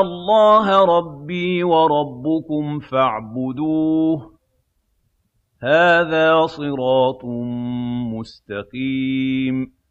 اللَّهَ رَبِّي وَرَبُّكُمْ فَاعْبُدُوهُ ۗ هَٰذَا صِرَاطٌ مُّسْتَقِيمٌ